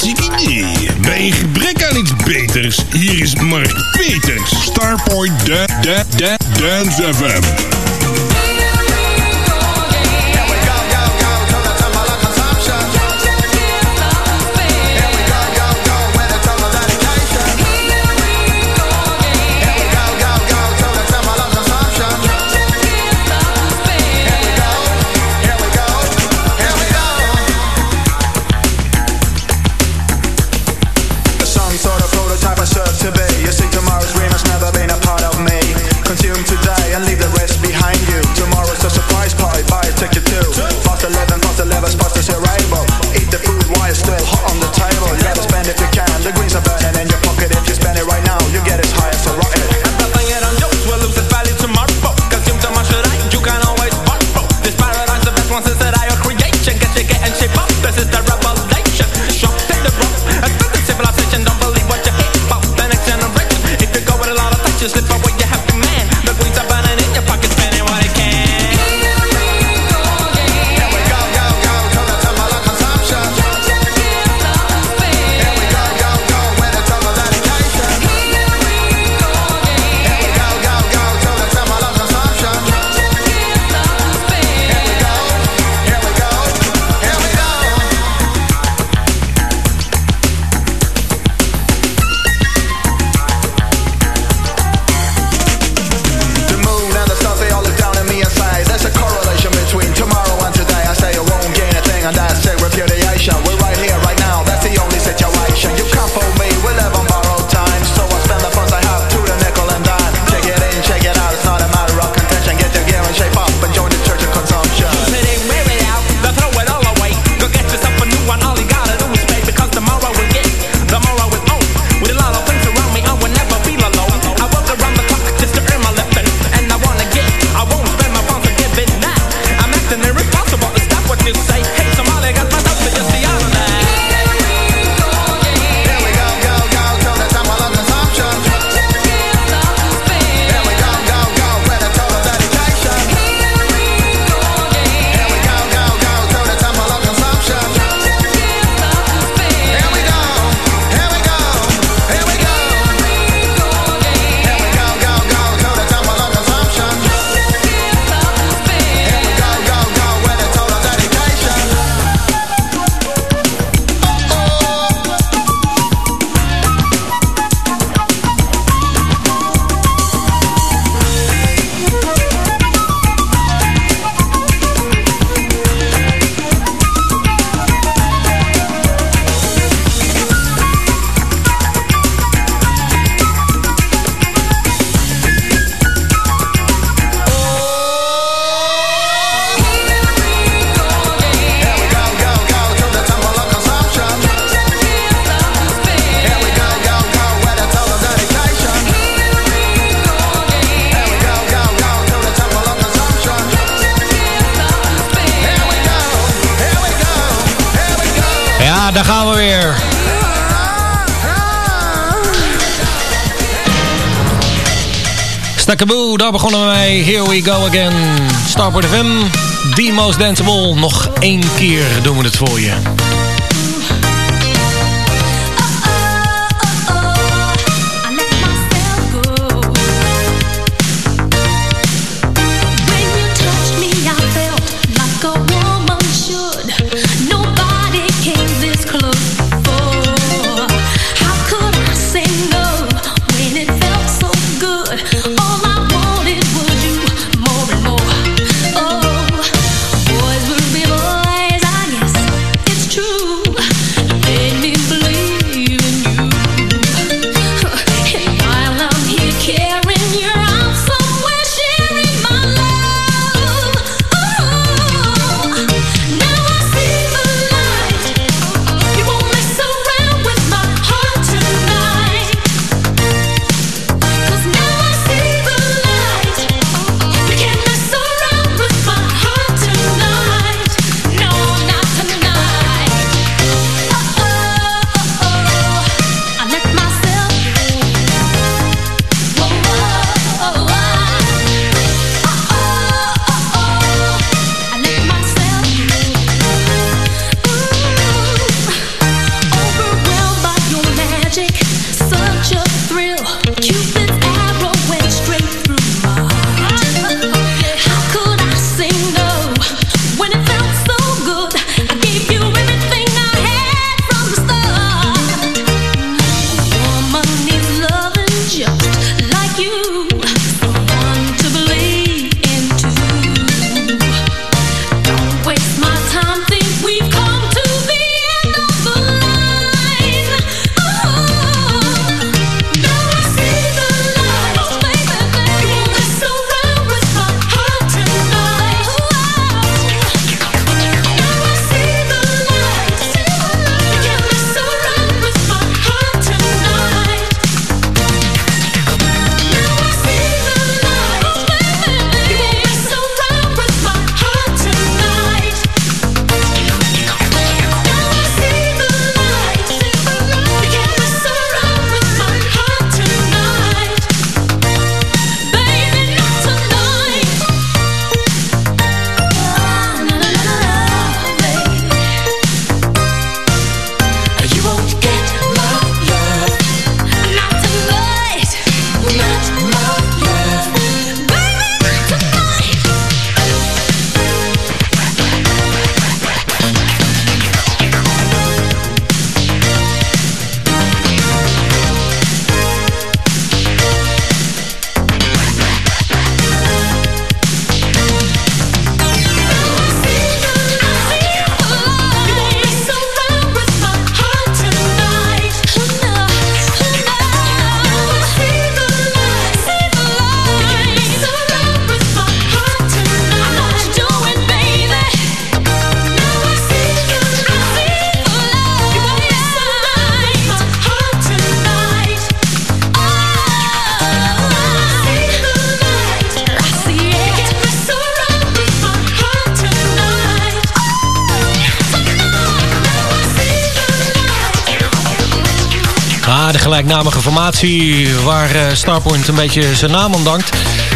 Bij een gebrek aan iets beters, hier is Mark Peters. Starpoint da da da Dance FM. Here we go again. Starboard FM, the most danceable. Nog één keer doen we het voor je. Formatie waar uh, Starpoint een beetje zijn naam aan dankt.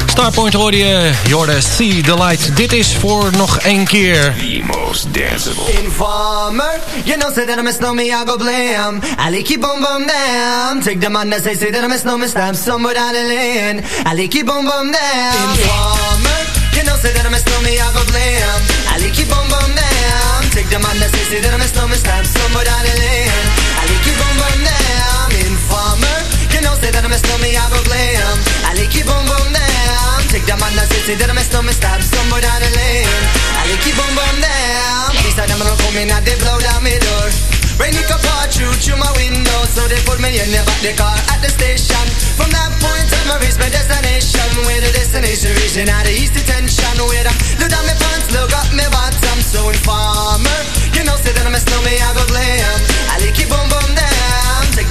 Starpoint hoorde je, Jordan See the Light. Dit is voor nog één keer. The most danceable. Informer, you know say that I go blame. I like you boom boom damn. Take the man that say, say that I miss no me, stamp somewhere down the lane. I like you boom boom damn. Informer, you know say that I go. I boom boom. Take the man that say, say that I miss no me, stamp somewhere down the lane. I like you boom boom damn. Know say that I miss no me, I go blame. I like you boom boom damn. Take the man that say, say that I miss no me, stamp somewhere down the lane. I like you boom boom damn. Please tell them I don't come in and they blow down my door. Rain it all through through my window, so they put me in the back the car at the station. From that point on, I reach my destination. Where the destination region at the east detention. Where I look down my pants, look up my bottom. So informer, you know, say that I miss no me, I go blame. I like it boom boom down.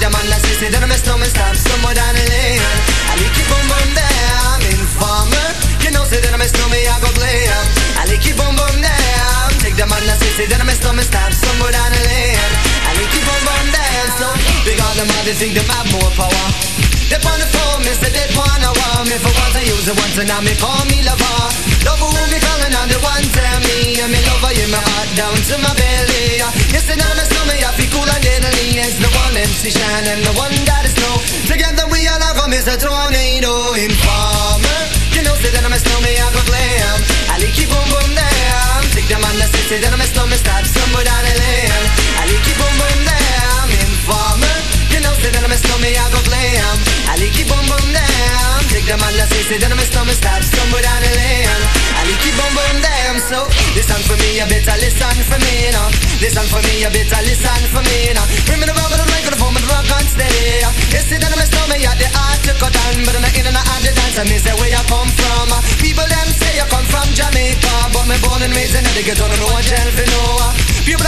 Take the man that say, say that I miss no me, stop somewhere down the lane. I like it boom boom down. Informer, you know, say that I miss no me, I go blame. I like it boom boom down. Take the man that say, say that I miss no me, stop somewhere down the lane. I like it boom boom down. So big on them, all they think them have more power. They on the phone, me say they wanna want me for once I use it once and now me call me lover. Love who me calling on the one tell me and me lover in my heart down to my belly. Yes, and me slow me I feel cool and deadly. It's the one MC Shine and the one that is snow. Together we all have come is a tornado informer. You know say that I miss me I go glam. I like you boom boom down. Take the man that say say that I miss me stop somewhere down the lane. I like you boom boom down. Informer. You know say that I miss me I go glam. I boom boom down. Take the man that say say that I miss me stop somewhere down the lane. I boom boom down. So listen for me, you better listen for me now. Listen for me, you better listen for me now. Bring me the rubber, the microphone, the rock and steady. You see that I miss me at the art to cut on, but I'm not in and out the dance. And me the way I come from. People them say you come from Jamaica, but me born and raised in the ghetto, no one tell for no. People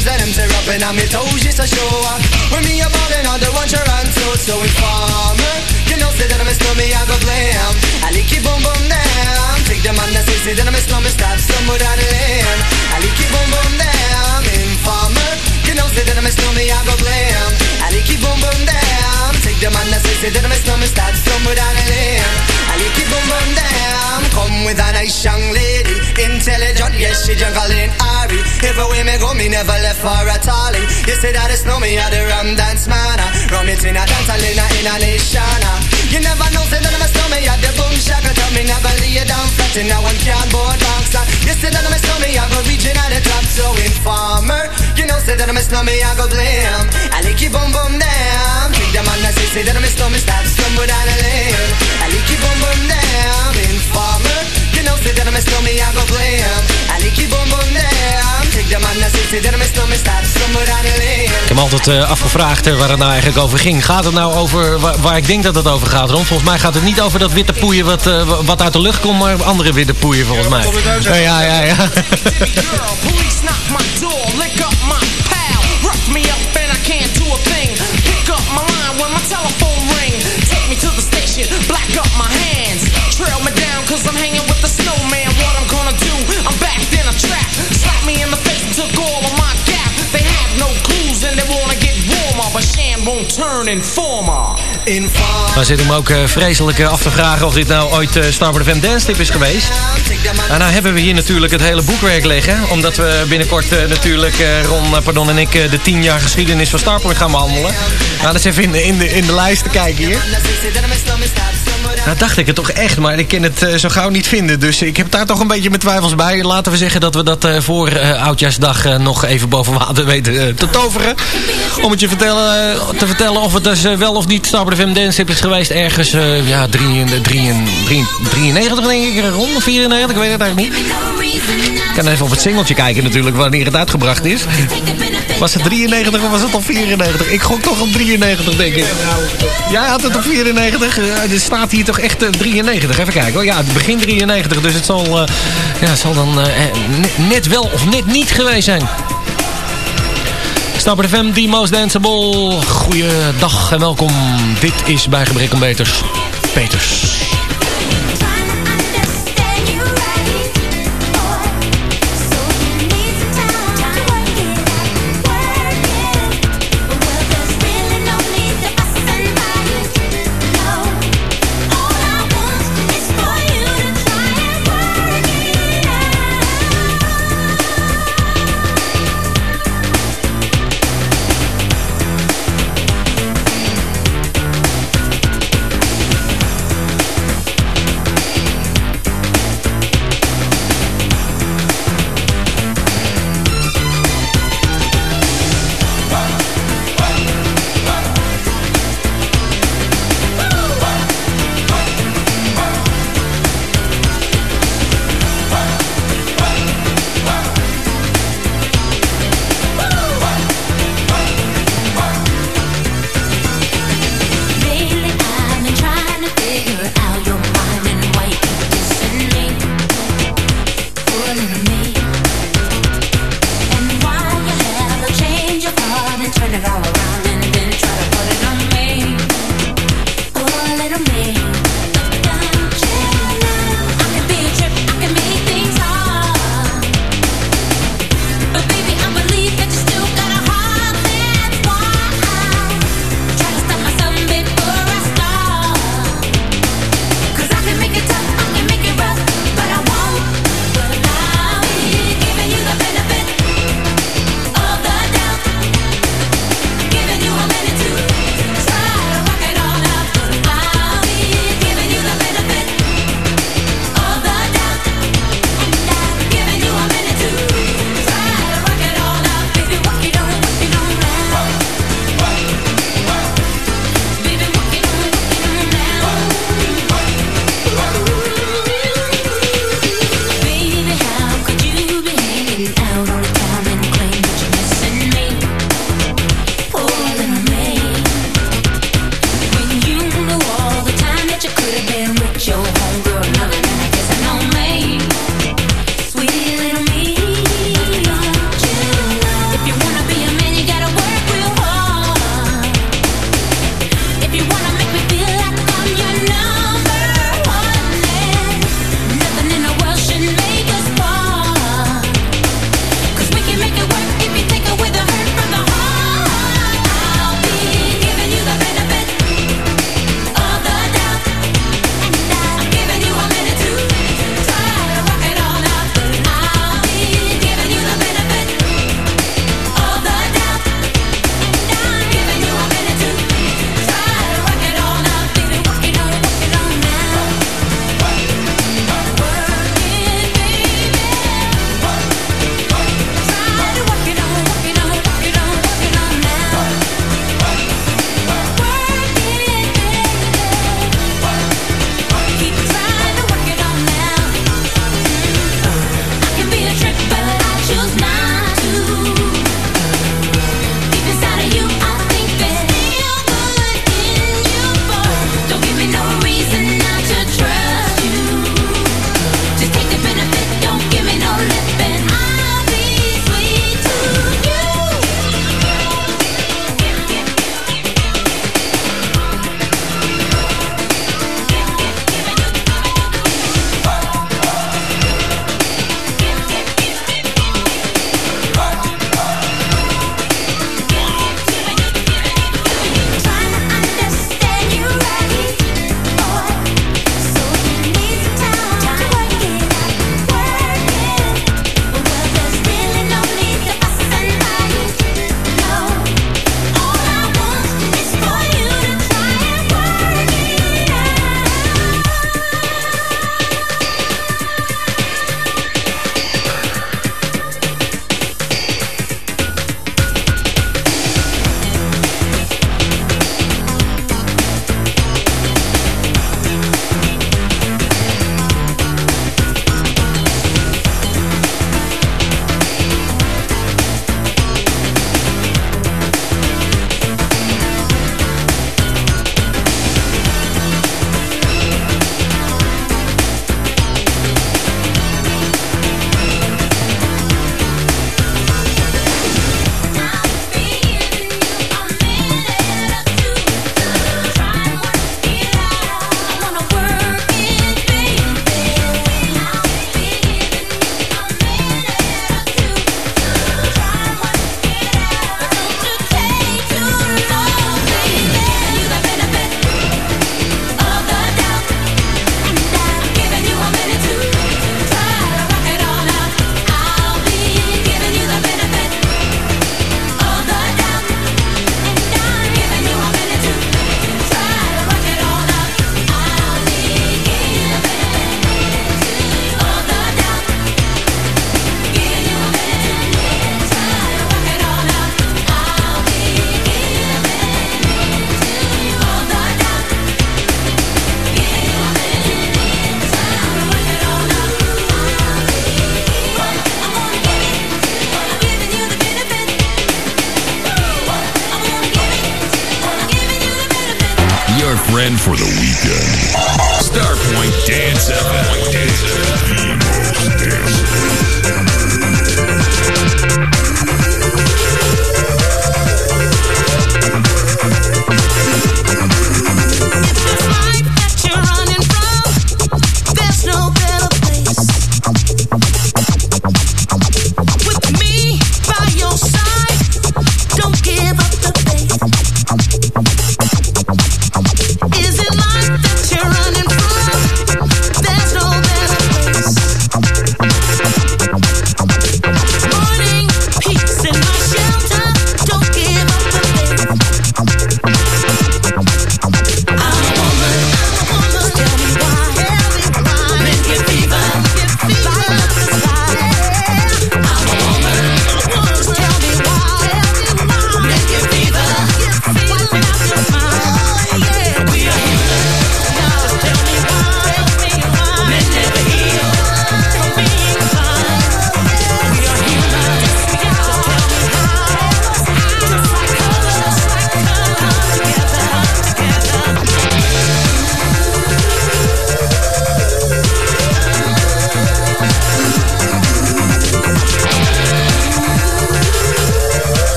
shoes and them tear up and my toes just a show. When me a ballin' on the one Toronto, so informer. You know say that I miss me, I go blame. I like it boom boom down. Take the man that say say that I miss me, stop somewhere down the lane. I like it boom boom down. Informer. You know say that I miss me, I go blame. I like it boom boom down. Take the man that say say that I miss me, stop somewhere down the lane. Like it boom boom down. Come with a nice young lady, intelligent, yes she juggling Ari. Everywhere me go, me never left for a tally. You say that it's no me, I the rum dance man. Rum it in a dance, I in in a nation. You never know, say that I'm a stomach, I the boom shaka. Tell me never lay you down flat in a one cardboard box. You say that I'm a stomach, I go reaching at the top. So informer, you know, say that I'm a stomach, I go blame. I like you boom boom down. Take the man that say, say that I'm a stomach, stop stumble down the lane. I like you boom boom down. Informer, you know, say that I'm a stomach, I go blame. I like you boom boom down. Take the man that say, say that I'm a stomach, stop stumble down the lane. Ik heb me altijd uh, afgevraagd uh, waar het nou eigenlijk over ging. Gaat het nou over waar, waar ik denk dat het over gaat, Ron? Volgens mij gaat het niet over dat witte poeien wat, uh, wat uit de lucht komt, maar andere witte poeien volgens mij. Ja, ja, ja. Black up my hands, trail me down cause I'm hanging with the snowman. What I'm gonna do, I'm backed in a trap. Slap me in the face and took all of my gap. They have no clues and they wanna get warmer, but Shan won't turn informer. Dan zit ik me ook uh, vreselijk uh, af te vragen of dit nou ooit uh, Starboard FM Dance Tip is geweest. En nou hebben we hier natuurlijk het hele boekwerk liggen. Omdat we binnenkort natuurlijk, Ron pardon, en ik, de 10 jaar geschiedenis van Starboard gaan behandelen. Nou, dat is even in de, in de, lijst te kijken hier. Nou dacht ik het toch echt, maar ik kan het zo gauw niet vinden. Dus ik heb daar toch een beetje mijn twijfels bij. Laten we zeggen dat we dat voor Oudjaarsdag nog even boven water weten te toveren. Om het je vertellen, te vertellen of het dus wel of niet Starboard FM Dance is geweest. Ergens, ja, 93 denk ik, rond 94, ik weet het eigenlijk niet. Ik kan even op het singeltje kijken natuurlijk, wanneer het uitgebracht is. Was het 93 of was het al 94? Ik gok toch op 93, denk ik. Jij had het op 94. Er staat hier toch echt uh, 93. Even kijken hoor. Ja, het begin 93. Dus het zal, uh, ja, het zal dan uh, net wel of net niet geweest zijn. Snapper FM, The Most Danceable. Goeiedag en welkom. Dit is bij Gebrek om. Peters.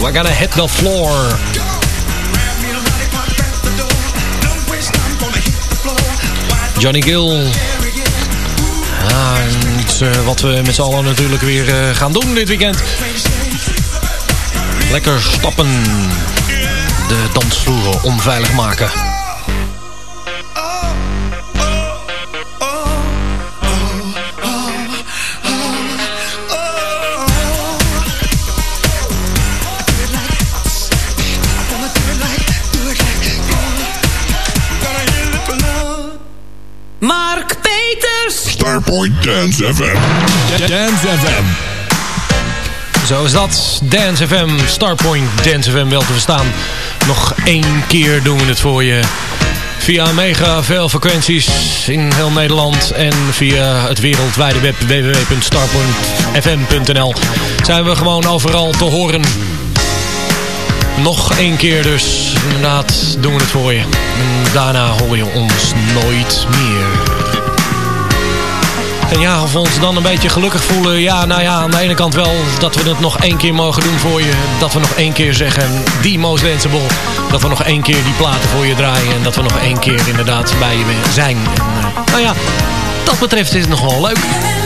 We're gonna hit the floor. Johnny Gill. Eh, wat we met z'n allen natuurlijk weer eh, gaan doen dit weekend. Lekker stappen. De dansvloeren onveilig maken. Dance FM. Dance FM. Zo is dat. Dance FM, Starpoint Dance FM wel te verstaan. Nog één keer doen we het voor je. Via mega veel frequenties in heel Nederland en via het wereldwijde web www.starpointfm.nl zijn we gewoon overal te horen. Nog één keer dus, inderdaad, doen we het voor je. En daarna hoor je ons nooit meer. En ja, of we ons dan een beetje gelukkig voelen. Ja, nou ja, aan de ene kant wel dat we het nog één keer mogen doen voor je. Dat we nog één keer zeggen, die most danceable. Dat we nog één keer die platen voor je draaien. En dat we nog één keer inderdaad bij je zijn. En, eh, nou ja, dat betreft is het nog wel leuk.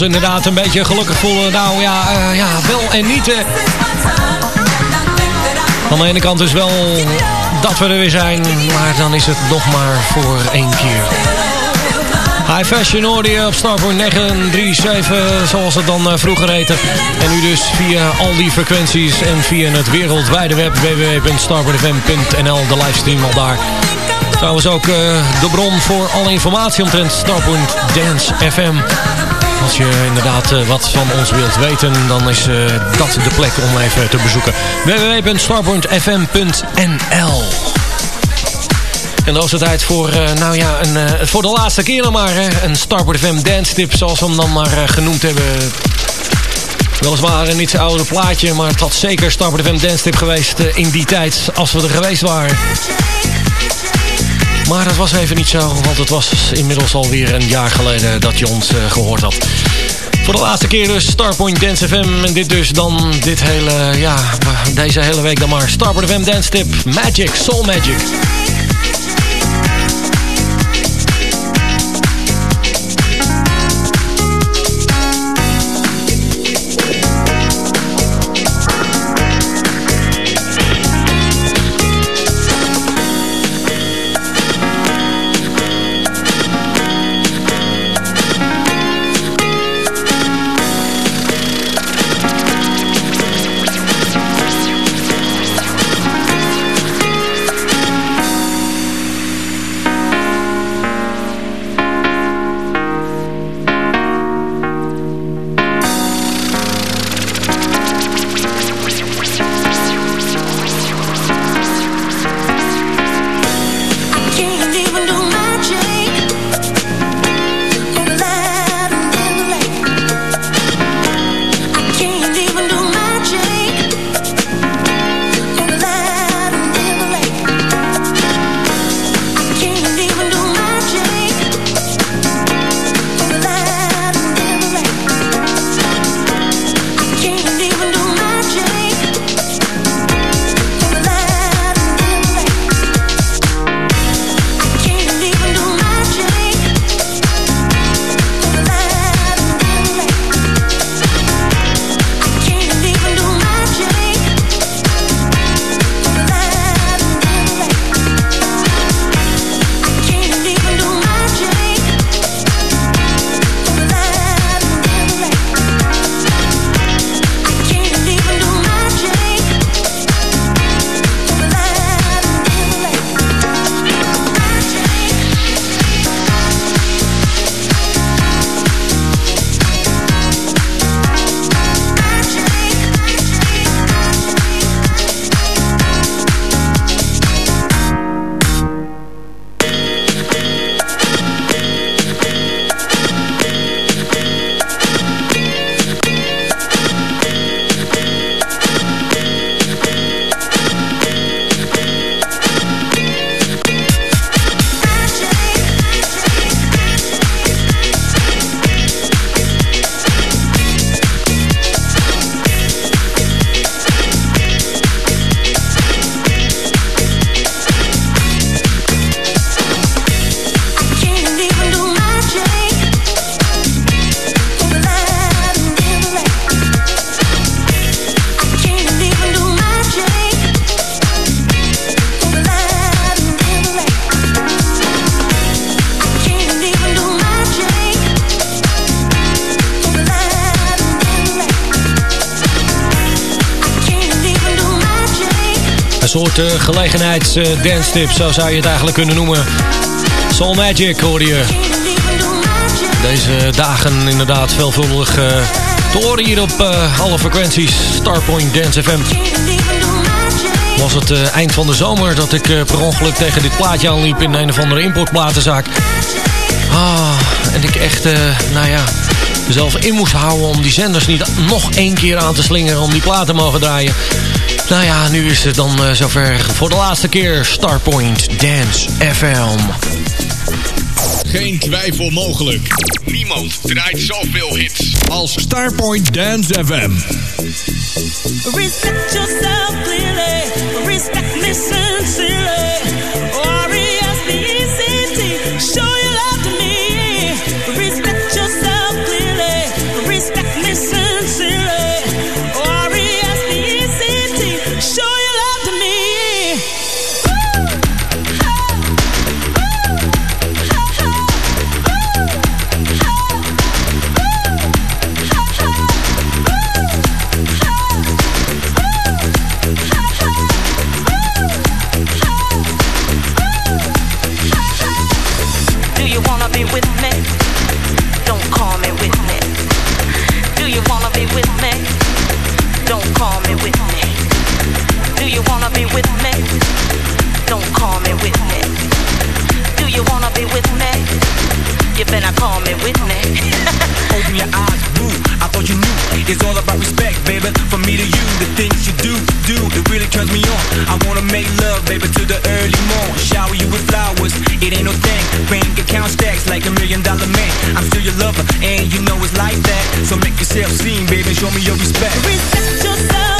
Inderdaad een beetje gelukkig voelen. Nou ja, eh, ja wel en niet. eh. Aan de ene kant is wel dat we er weer zijn. Maar dan is het nog maar voor één keer. High Fashion je op Starpoint 937, zoals het dan eh, vroeger heette. En nu dus via al die frequenties en via het wereldwijde web www.starpointfm.nl, de livestream al daar. Trouwens ook de bron voor alle informatie omtrent Starpoint Dance FM. Als je inderdaad eh, wat van ons wilt weten, dan is eh, dat de plek om even te bezoeken. www.starpointfm.nl en dan is het tijd voor, eh, nou ja, een, voor de laatste keer nog maar. Een Starboard FM dance tip, zoals we hem dan maar genoemd hebben. Weliswaar een iets ouder plaatje, maar het had zeker Starboard FM dance tip geweest in die tijd, als we er geweest waren. Maar dat was even niet zo, want het was inmiddels alweer een jaar geleden dat je ons eh, gehoord had. Voor de laatste keer dus Starpoint Dance FM. En dit dus dan, dit hele, ja, deze hele week dan maar Starboard FM Dance Tip. Magic, Soul Magic. Soort uh, gelegenheids tip, zo zou je het eigenlijk kunnen noemen. Soul Magic hoorde je. Deze dagen inderdaad veelvuldig eh, te horen hier op eh, alle frequenties. Starpoint Dance FM. Was het eh, eind van de zomer dat ik eh, per ongeluk tegen dit plaatje aanliep in een of andere importplatenzaak. Ah, en ik echt, eh, nou ja, mezelf in moest houden om die zenders niet nog één keer aan te slingeren om die platen te mogen draaien. Nou ja, nu is het dan eh, zover voor de laatste keer Starpoint Dance FM. Geen twijfel mogelijk. Niemand draait zoveel hits als Starpoint Dance FM. Respect yourself clearly. Respect me sincerely. Your eyes, woo. I thought you knew. It's all about respect, baby. From me to you, the things you do, do, it really turns me on. I wanna make love, baby, to the early morn. Shower you with flowers, it ain't no thing. Bank account stacks like a million dollar man. I'm still your lover, and you know it's like that. So make yourself seen, baby, show me your respect. Respect yourself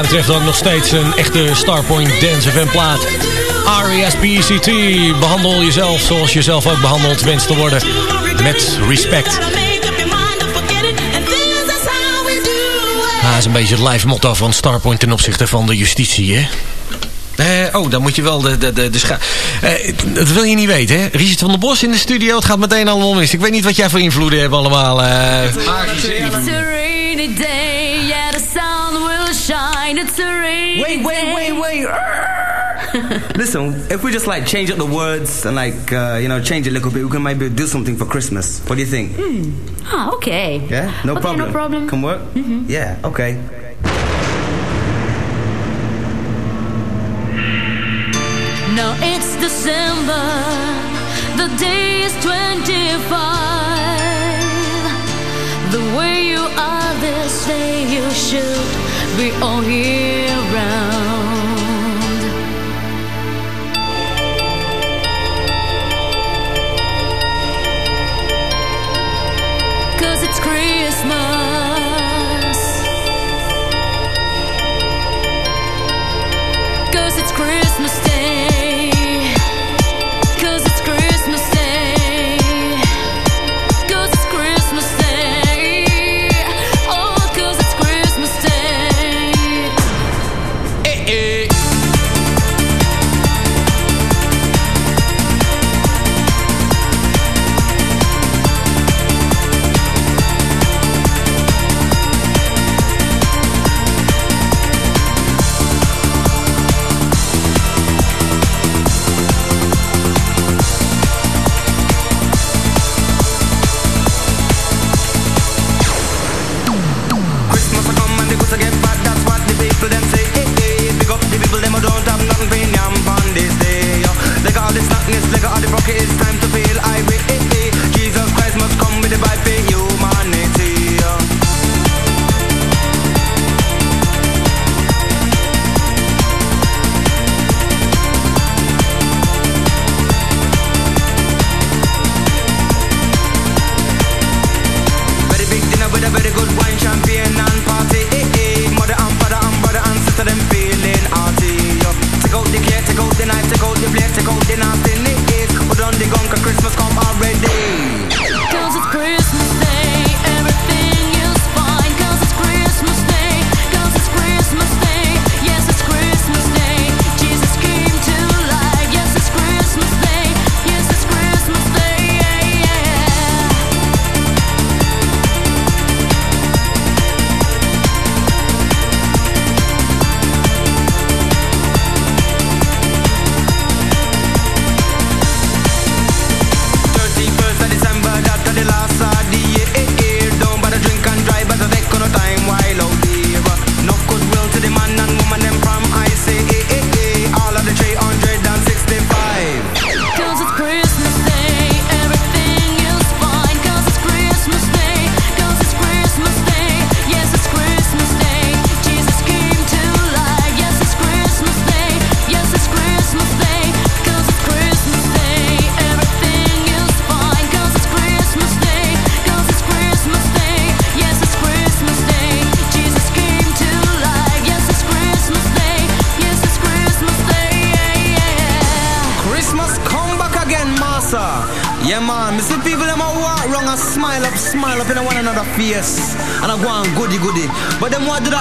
mij betreft ook nog steeds een echte Starpoint Dance FM plaat. R.E.S.P.C.T. Behandel jezelf zoals je zelf ook behandeld wenst te worden. Met respect. Ah, dat is een beetje het live motto van Starpoint ten opzichte van de justitie, hè? Eh, oh, dan moet je wel de, de, de, de scha- Eh, dat wil je niet weten, hè? Richard van der Bos in de studio. Het gaat meteen allemaal mis. Ik weet niet wat jij voor invloeden hebt allemaal. eh. It's a rainy day, shine. It's a rainy Wait, wait, wait, wait. Listen, if we just like change up the words and like uh, you know change it a little bit, we can maybe do something for Christmas. What do you think? Ah, okay. Yeah, no Okay, problem. no problem. Can work. Yeah, okay. Now it's December, the day is 25. The way you are this day, you should be all year round.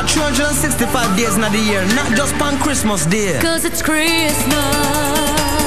365 days in the year, not just on Christmas Day. Cause it's Christmas.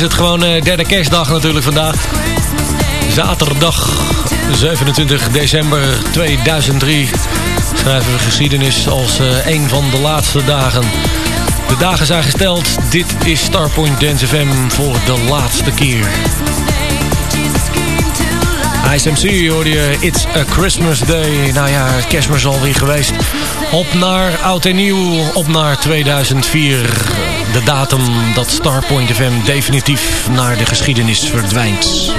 is het gewoon eh, derde kerstdag natuurlijk vandaag. Zaterdag 27 december 2003 schrijven we geschiedenis als eh, een van de laatste dagen. De dagen zijn gesteld. Dit is Starpoint Dance FM voor de laatste keer. ISMC hoorde je It's a Christmas Day. Nou ja, kerstmis alweer geweest. Op naar oud en nieuw, op naar 2004. De datum dat Starpoint FM definitief naar de geschiedenis verdwijnt.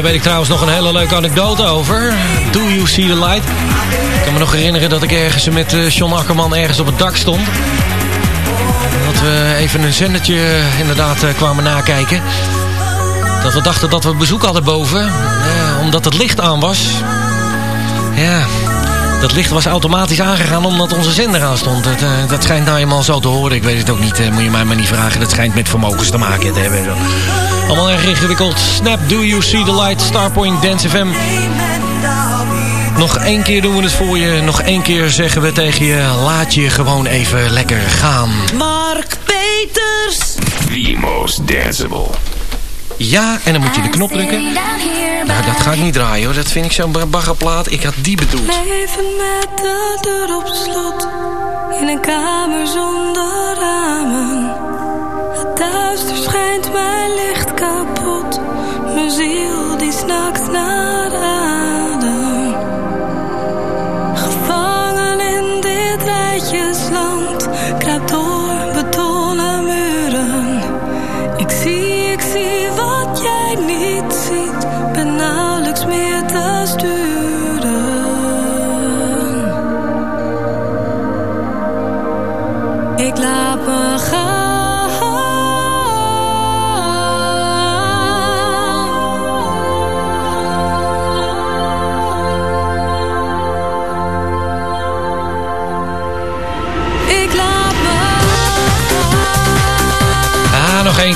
Daar weet ik trouwens nog een hele leuke anekdote over. Do you see the light? Ik kan me nog herinneren dat ik ergens met eh, John Akkerman ergens op het dak stond. Dat we even een zendertje eh, inderdaad eh, kwamen nakijken. Dat we dachten dat we bezoek hadden boven. eh, omdat het licht aan was. Ja, dat licht was automatisch aangegaan omdat onze zender aan stond. Dat, eh, dat schijnt nou eenmaal zo te horen. Ik weet het ook niet, eh, moet je mij maar niet vragen. Dat schijnt met vermogens te maken te hebben. Zo. Allemaal erg ingewikkeld. Snap, do you see the light? Starpoint, Dance FM. Nog één keer doen we het voor je. Nog één keer zeggen we tegen je... laat je gewoon even lekker gaan. Mark Peters. The most danceable. Ja, en dan moet je de knop drukken. Nou, dat ga ik niet draaien hoor. Dat vind ik zo'n baggerplaat. Ik had die bedoeld. Leven met de deur op slot. In een kamer zonder ramen. Het duister schijnt mijn licht kapot. Mijn ziel die snakt naar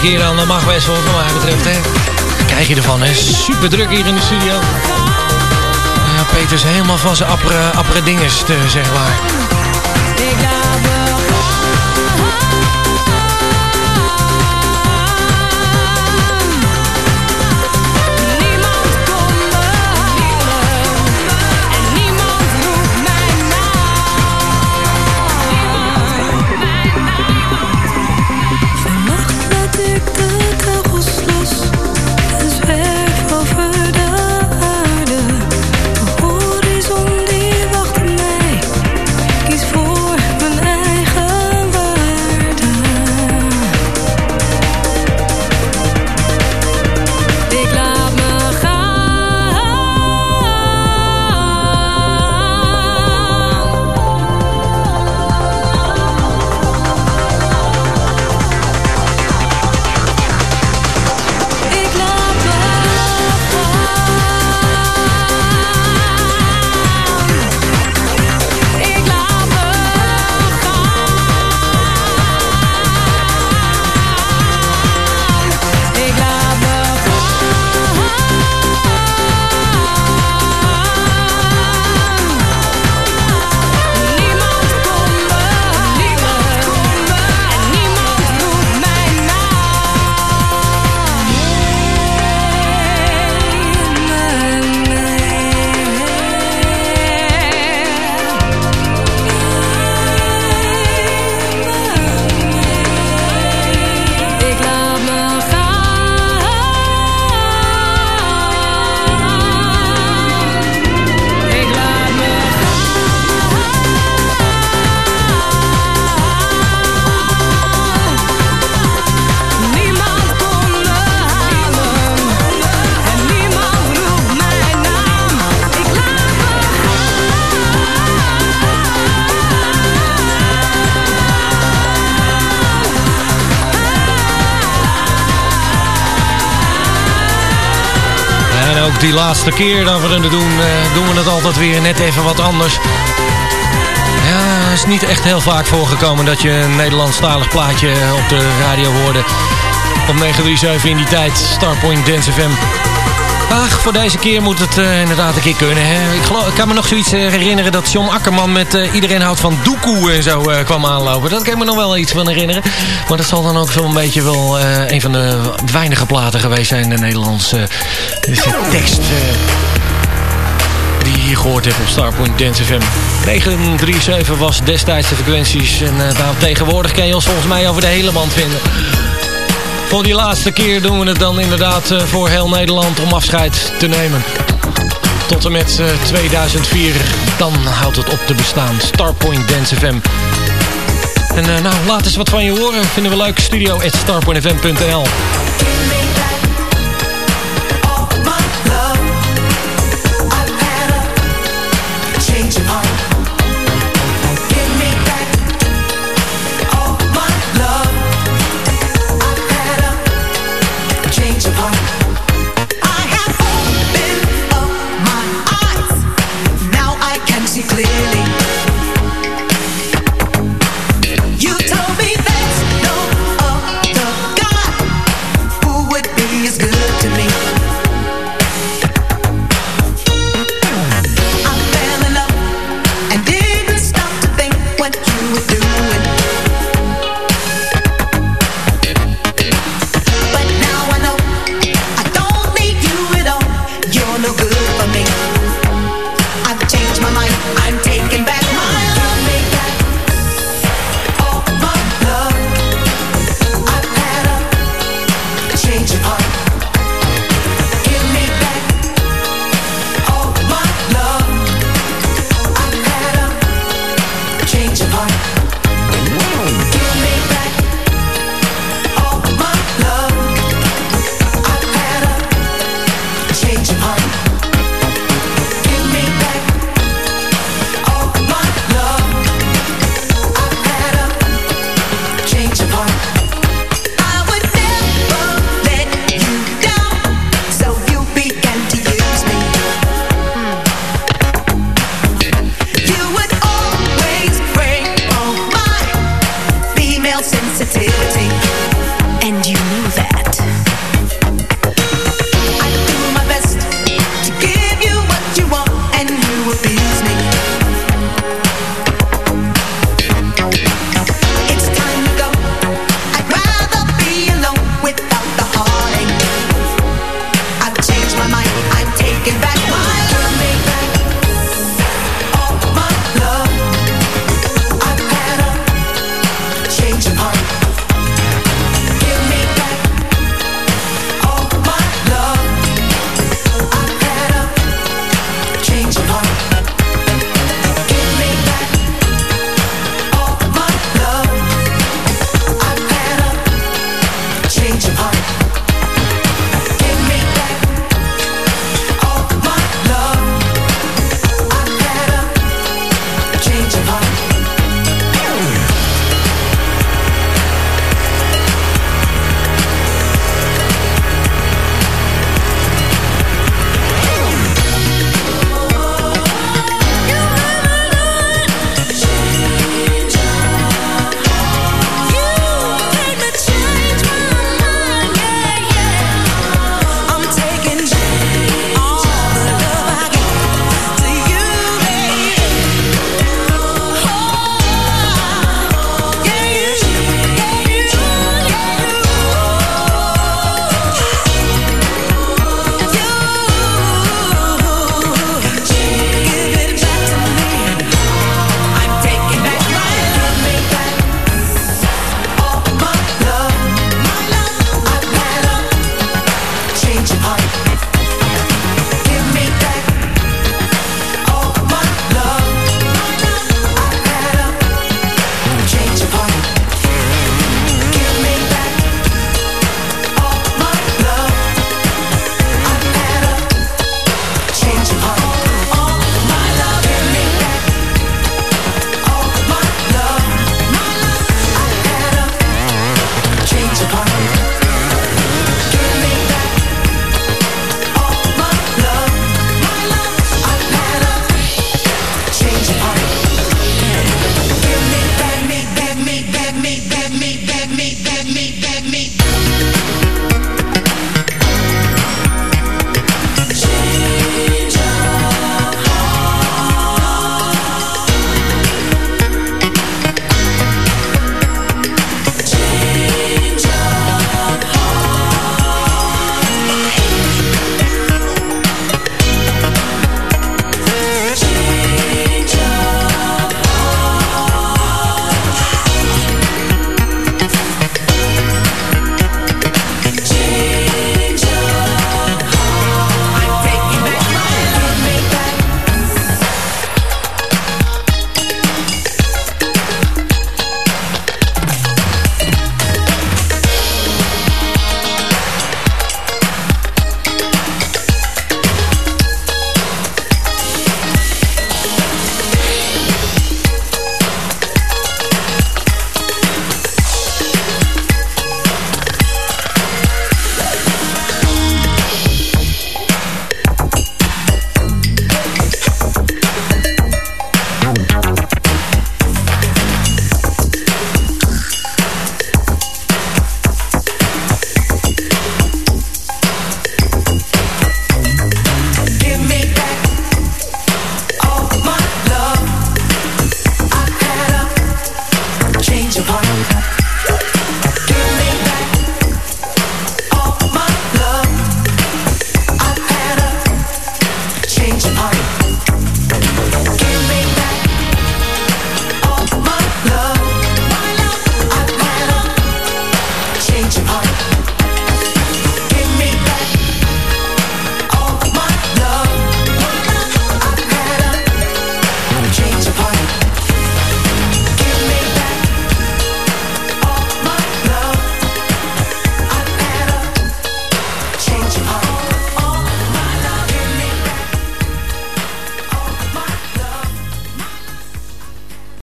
Keer dan. Dat mag best wel, wat mij betreft, hè. Krijg je ervan, hè. Super druk hier in de studio. Ja, Peter is helemaal van zijn appere, appere dinges, zeg maar. Die laatste keer dat we het doen, eh, doen we het altijd weer net even wat anders. Ja, is niet echt heel vaak voorgekomen dat je een Nederlandstalig plaatje op de radio hoorde. Op 937 in die tijd, Starpoint Dance FM. Ach, voor deze keer moet het eh, inderdaad een keer kunnen. Hè? Ik, kan me nog zoiets eh, herinneren dat John Akkerman met eh, Iedereen houdt van Doekoe en zo kwam aanlopen. Dat kan ik me nog wel iets van herinneren. Maar dat zal dan ook zo'n beetje wel een van de weinige platen geweest zijn in de Nederlandse dus tekst. die je hier gehoord hebt op Starpoint Dance FM. 937 was destijds de frequenties. En tegenwoordig kan je ons volgens mij over de hele band vinden. Voor die laatste keer doen we het dan inderdaad eh, voor heel Nederland om afscheid te nemen. Tot en met eh, 2004, dan houdt het op te bestaan. Starpoint Dance FM. En eh, nou, laat eens wat van je horen. Vinden we leuk. Studio at starpointfm.nl